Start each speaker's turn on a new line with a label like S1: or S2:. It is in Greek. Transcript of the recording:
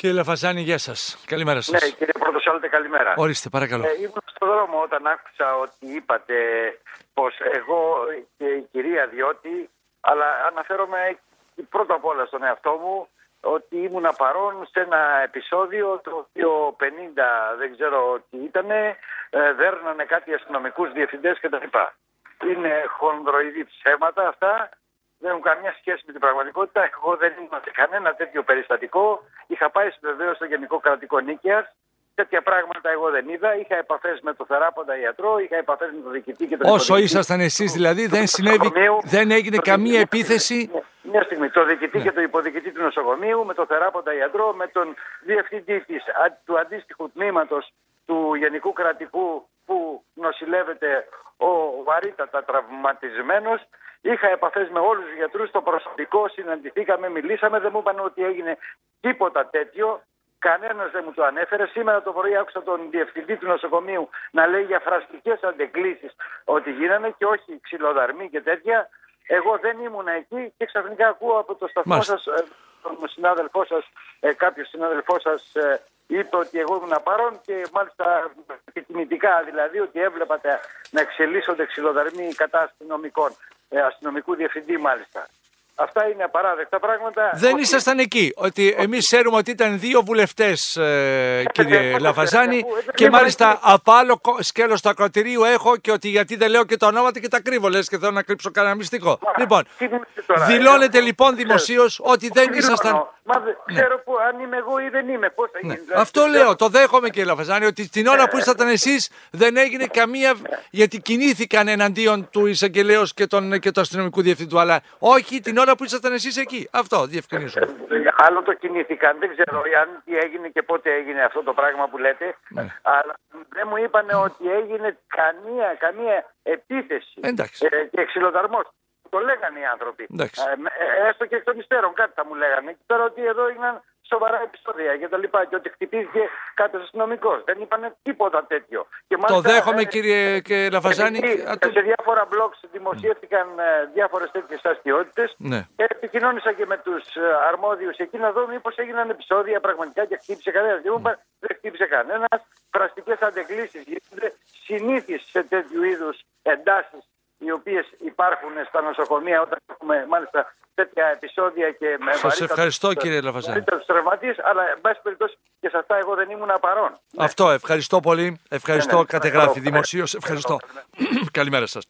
S1: Κύριε Λαφαζάνη, γεια σας. Καλημέρα σας.
S2: Ναι, κύριε Πρωτοσάλτε, καλημέρα.
S1: Ορίστε, παρακαλώ.
S2: Ε, ήμουν στον δρόμο όταν άκουσα ότι είπατε πως εγώ και η κυρία Διώτη, αλλά αναφέρομαι πρώτα απ' όλα στον εαυτό μου, ότι ήμουν παρόν σε ένα επεισόδιο το οποίο 50 δεν ξέρω τι ήταν, ε, δέρνανε κάτι αστυνομικούς διευθυντές κτλ. Είναι χονδροειδή ψέματα αυτά δεν έχουν καμία σχέση με την πραγματικότητα. Εγώ δεν ήμουν σε κανένα τέτοιο περιστατικό. Είχα πάει βεβαίως στο Γενικό Κρατικό Νίκαιας. Τέτοια πράγματα εγώ δεν είδα. Είχα επαφές με το θεράποντα ιατρό, είχα επαφές με τον διοικητή και τον
S1: Όσο ήσασταν εσείς δηλαδή, δεν συνέβη, δεν έγινε καμία επίθεση;
S2: Μια στιγμή. Το διοικητή ναι. και το υποδιοικητή του νοσοκομείου, με το θεράποντα ιατρό, με τον διευθυντή της, του αντίστοιχου τμήματος του Γενικού Κρατικού που νοσηλεύεται ο βαρύτατα τραυματισμένος Είχα επαφές με όλους τους γιατρούς, στο προσωπικό, συναντηθήκαμε, μιλήσαμε, δεν μου είπαν ότι έγινε τίποτα τέτοιο. Κανένας δεν μου το ανέφερε. Σήμερα το πρωί άκουσα τον διευθυντή του νοσοκομείου να λέει για φραστικές αντεγκλήσει ότι γίνανε και όχι ξυλοδαρμοί και τέτοια. Εγώ δεν ήμουν εκεί και ξαφνικά ακούω από το σταθμό σας, ε, τον συνάδελφό σας, ε, κάποιο συνάδελφό σας, ε, είπε ότι εγώ ήμουν παρόν και μάλιστα επιτιμητικά δηλαδή ότι έβλεπατε να εξελίσσονται ξυλοδαρμοί κατά αστυνομικών, ε, αστυνομικού διευθυντή μάλιστα. Αυτά είναι απαράδεκτα πράγματα.
S1: Δεν όχι... ήσασταν εκεί. Ότι εμείς ξέρουμε ότι ήταν δύο βουλευτές, ε, κύριε Λαφαζάνη, και μάλιστα από άλλο σκέλος του ακροτηρίου έχω και ότι γιατί δεν λέω και το ονόματα και τα κρύβω. Λες και θέλω να κρύψω κανένα μυστικό. Λοιπόν, δηλώνετε λοιπόν δημοσίως ότι δεν ήσασταν.
S2: Μα ναι. ξέρω που, αν είμαι εγώ ή δεν είμαι. Πώς θα ναι. γίνει.
S1: Δηλαδή, Αυτό λέω, το δέχομαι κύριε Λαφαζάνη, ότι την ώρα που ήσασταν εσείς δεν έγινε καμία. γιατί κινήθηκαν εναντίον του εισαγγελέως και, και του αστυνομικού διευθυντού. Αλλά όχι την ώρα που ήσασταν εσείς εκεί. Αυτό διευκρινίζω.
S2: Άλλο το κινήθηκαν. Δεν ξέρω αν τι έγινε και πότε έγινε αυτό το πράγμα που λέτε. Ναι. Αλλά δεν μου είπαν ότι έγινε καμία, καμία επίθεση
S1: Εντάξει. Ε,
S2: και ξυλοδαρμό. Το λέγανε οι άνθρωποι. Ε, ε, έστω και εκ των υστέρων κάτι θα μου λέγανε. Τώρα ότι εδώ έγιναν σοβαρά επεισόδια και τα λοιπά. Και ότι χτυπήθηκε κάποιος αστυνομικός. Δεν είπαν τίποτα τέτοιο. Και
S1: το δέχομαι, ε, κύριε και Λαφαζάνη.
S2: Και, σε διάφορα blogs δημοσιεύτηκαν mm. διάφορες τέτοιες αστείωτες.
S1: Ναι.
S2: Και επικοινώνησα και με τους αρμόδιους εκεί να δω μήπως έγιναν επεισόδια πραγματικά και χτύπησε κανένας. Και μου δεν χτύπησε κανένας. Φραστικές αντεγκλήσεις γίνονται συνήθεις σε τέτοιου είδους εντάσεις οι οποίες υπάρχουν στα νοσοκομεία όταν έχουμε μάλιστα τέτοια επεισόδια και με
S1: Σας ευχαριστώ κύριε Λαφαζάνη.
S2: αλλά εν πάση περιπτώσει και σε αυτά εγώ δεν ήμουν παρόν.
S1: Αυτό, ευχαριστώ πολύ. Ευχαριστώ, ναι, ναι, κατεγράφει δημοσίως. Ευχαριστώ. Καλημέρα σας.